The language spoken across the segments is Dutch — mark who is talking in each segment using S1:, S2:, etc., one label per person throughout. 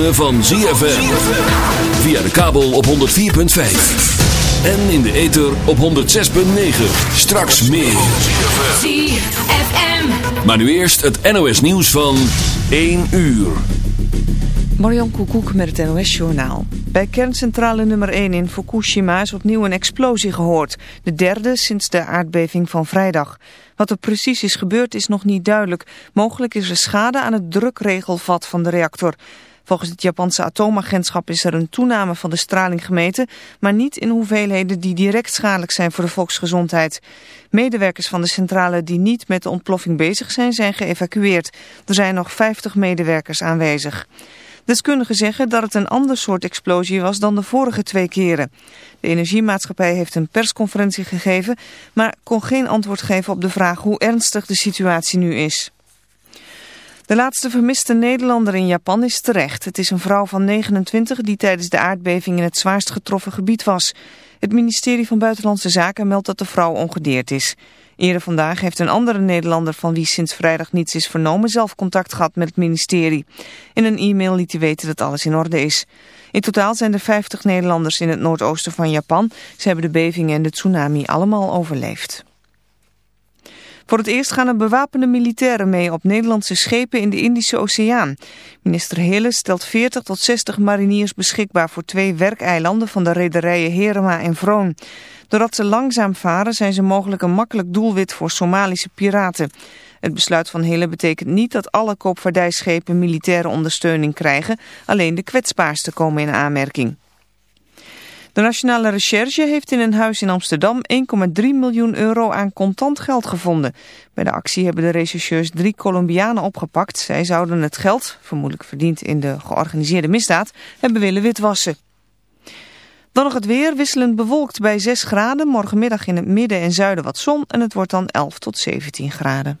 S1: Ritme van ZFM. Via de kabel op 104.5. En in de ether op 106.9. Straks meer.
S2: ZFM.
S1: Maar nu eerst het NOS nieuws van 1 uur.
S3: Marion Koekoek met het NOS Journaal. Bij kerncentrale nummer 1 in Fukushima is opnieuw een explosie gehoord. De derde sinds de aardbeving van vrijdag. Wat er precies is gebeurd is nog niet duidelijk. Mogelijk is er schade aan het drukregelvat van de reactor. Volgens het Japanse atoomagentschap is er een toename van de straling gemeten, maar niet in hoeveelheden die direct schadelijk zijn voor de volksgezondheid. Medewerkers van de centrale die niet met de ontploffing bezig zijn, zijn geëvacueerd. Er zijn nog 50 medewerkers aanwezig. Deskundigen zeggen dat het een ander soort explosie was dan de vorige twee keren. De energiemaatschappij heeft een persconferentie gegeven, maar kon geen antwoord geven op de vraag hoe ernstig de situatie nu is. De laatste vermiste Nederlander in Japan is terecht. Het is een vrouw van 29 die tijdens de aardbeving in het zwaarst getroffen gebied was. Het ministerie van Buitenlandse Zaken meldt dat de vrouw ongedeerd is. Eerder vandaag heeft een andere Nederlander van wie sinds vrijdag niets is vernomen zelf contact gehad met het ministerie. In een e-mail liet hij weten dat alles in orde is. In totaal zijn er 50 Nederlanders in het noordoosten van Japan. Ze hebben de bevingen en de tsunami allemaal overleefd. Voor het eerst gaan er bewapende militairen mee op Nederlandse schepen in de Indische Oceaan. Minister Hille stelt 40 tot 60 mariniers beschikbaar voor twee werkeilanden van de rederijen Herema en Vroon. Doordat ze langzaam varen zijn ze mogelijk een makkelijk doelwit voor Somalische piraten. Het besluit van Hille betekent niet dat alle koopvaardijschepen militaire ondersteuning krijgen. Alleen de kwetsbaarste komen in aanmerking. De Nationale Recherche heeft in een huis in Amsterdam 1,3 miljoen euro aan contant geld gevonden. Bij de actie hebben de rechercheurs drie Colombianen opgepakt. Zij zouden het geld, vermoedelijk verdiend in de georganiseerde misdaad, hebben willen witwassen. Dan nog het weer, wisselend bewolkt bij 6 graden. Morgenmiddag in het midden en zuiden wat zon en het wordt dan 11 tot 17 graden.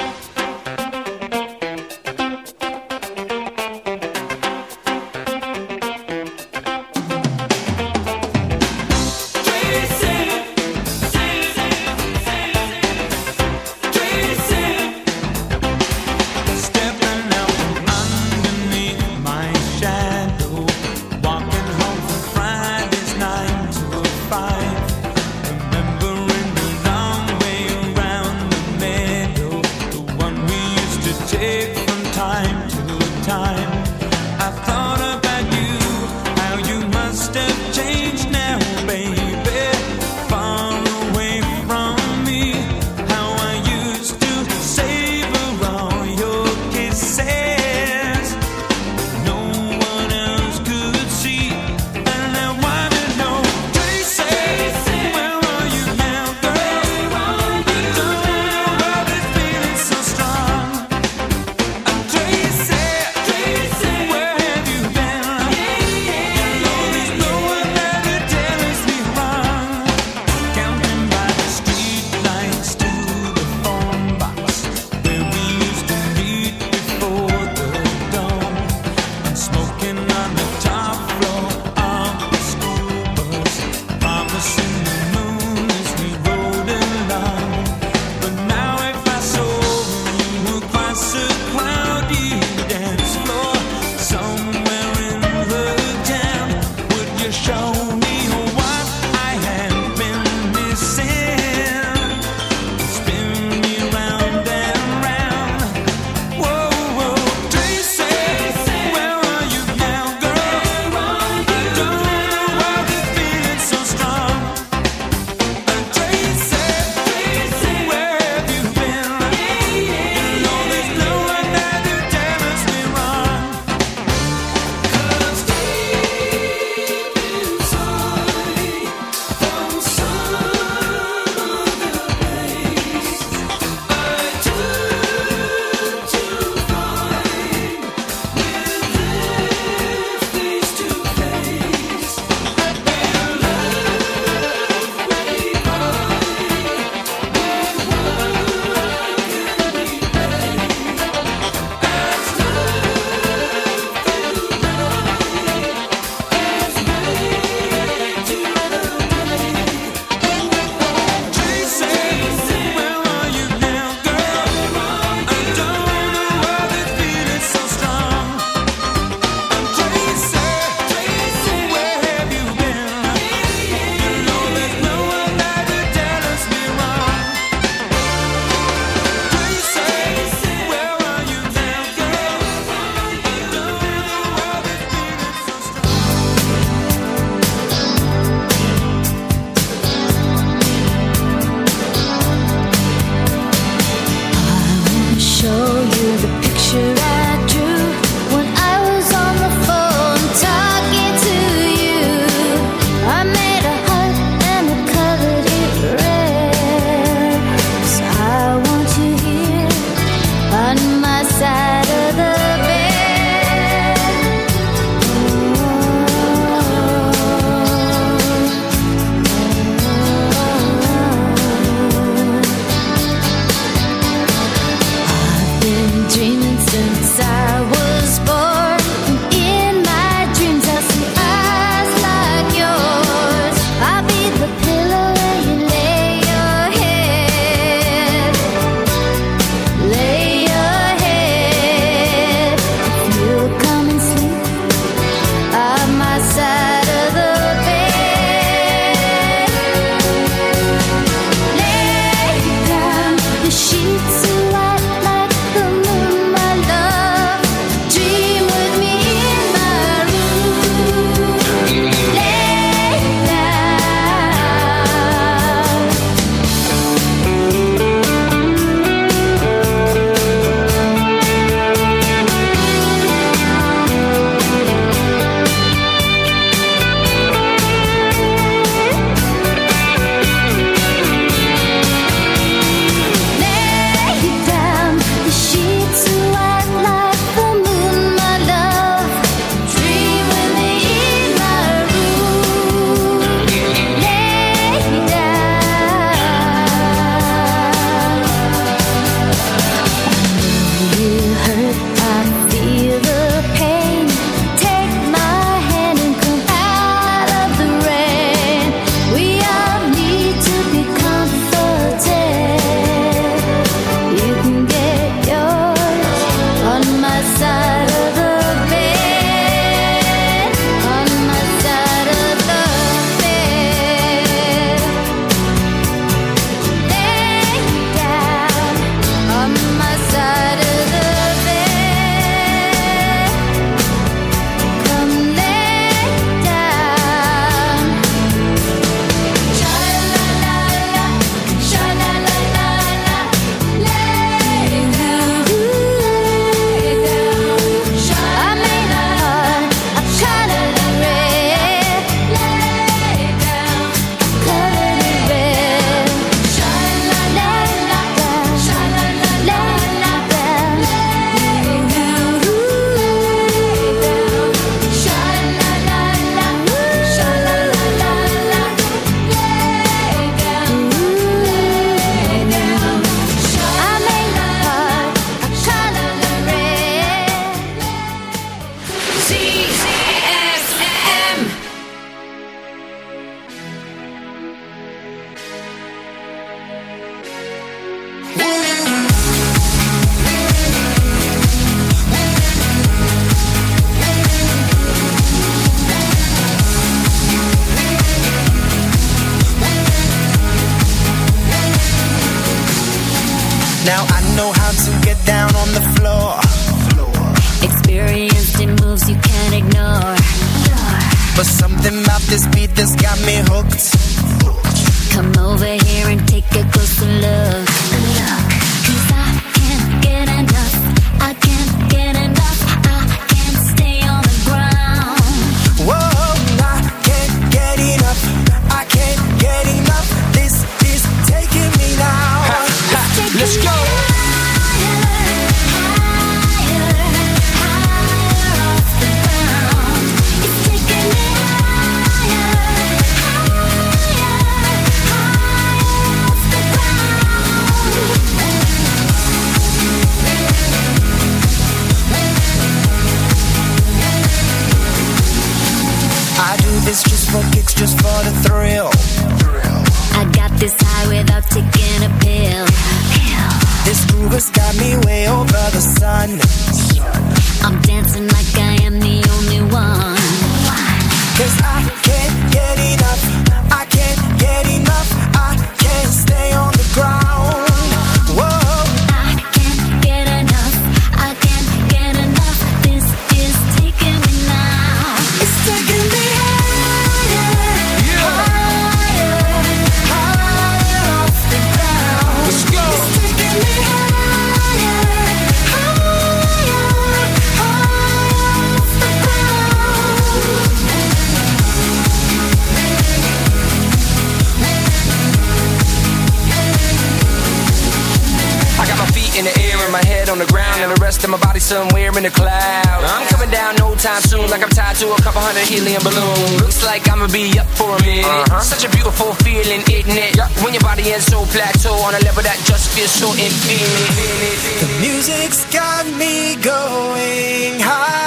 S4: helium balloon. Looks like I'ma be up for a minute. Uh-huh. Such a beautiful feeling, isn't it? Yeah. When your body is so plateau on a level that just feels so infinite.
S5: The music's got me going higher.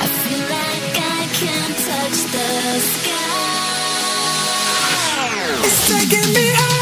S6: I feel like I can touch the sky.
S5: It's taking me higher.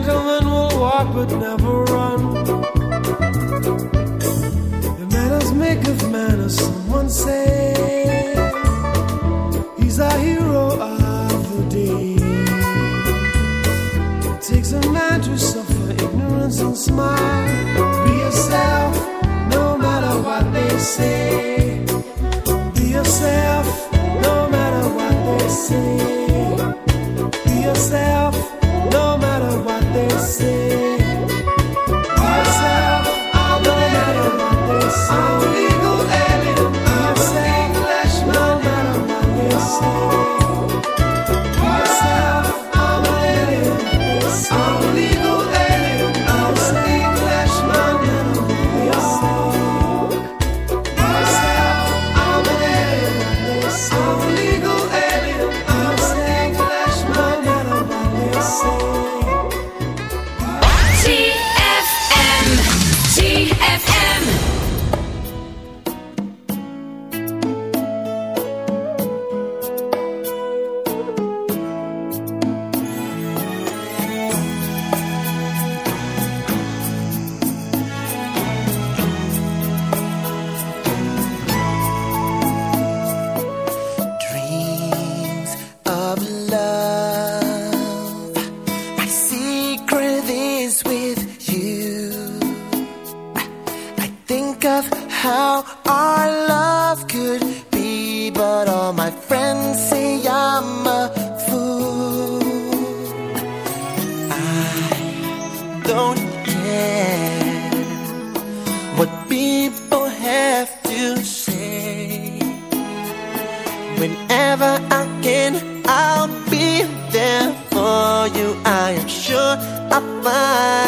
S5: gentleman will walk but never run. The manners make of manners, someone say. He's a hero of the day. It takes a man to suffer ignorance and smile. Be yourself, no matter what they say. Be yourself, no matter what they say. Be yourself
S7: this. whenever I can, I'll be there for you. I am sure I'll find.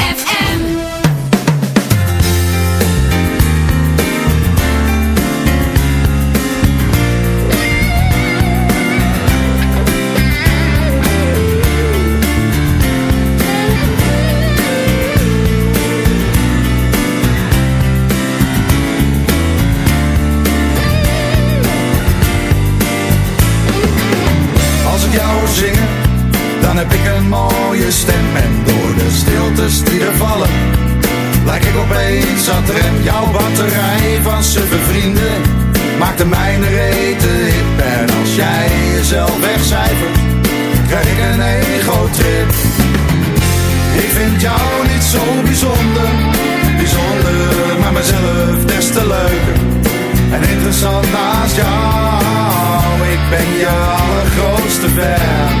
S8: Mooie stem. En door de stiltes die er vallen, lijk ik opeens het rem. Jouw batterij van suffe vrienden maakt de mijne rete hip. En als jij jezelf wegcijfert, krijg ik een ego-trip. Ik vind jou niet zo bijzonder, bijzonder, maar mezelf des te leuker. En interessant naast jou, ik ben je allergrootste fan.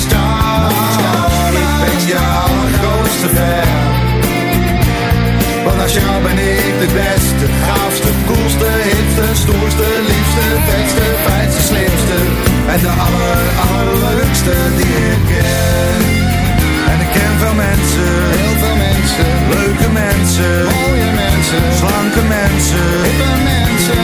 S8: naast ben ik de beste, gaafste, koelste, hipste, stoerste, liefste, vetste, fijnste, slimste. En de aller, allerleukste die ik ken. En ik ken veel mensen, heel veel mensen, leuke mensen, mooie mensen, slanke mensen, hippe mensen,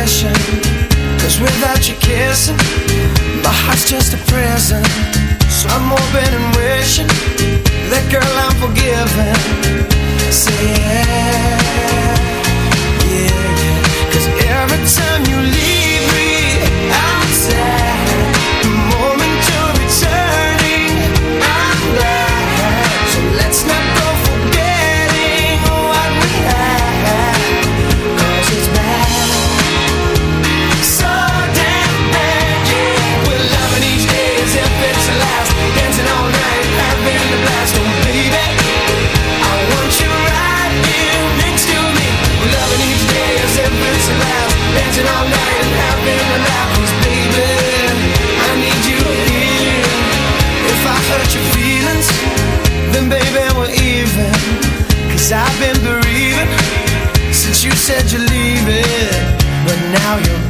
S9: ambition Cause
S2: without your kissing My heart's just a prison. So I'm hoping and wishing That girl I'm forgiven. Say yeah, yeah, yeah. Cause every time you leave me I'm sad all night and baby, I need you here. If I hurt your feelings, then baby we're I've been bereaving since you said you're leaving. But now you're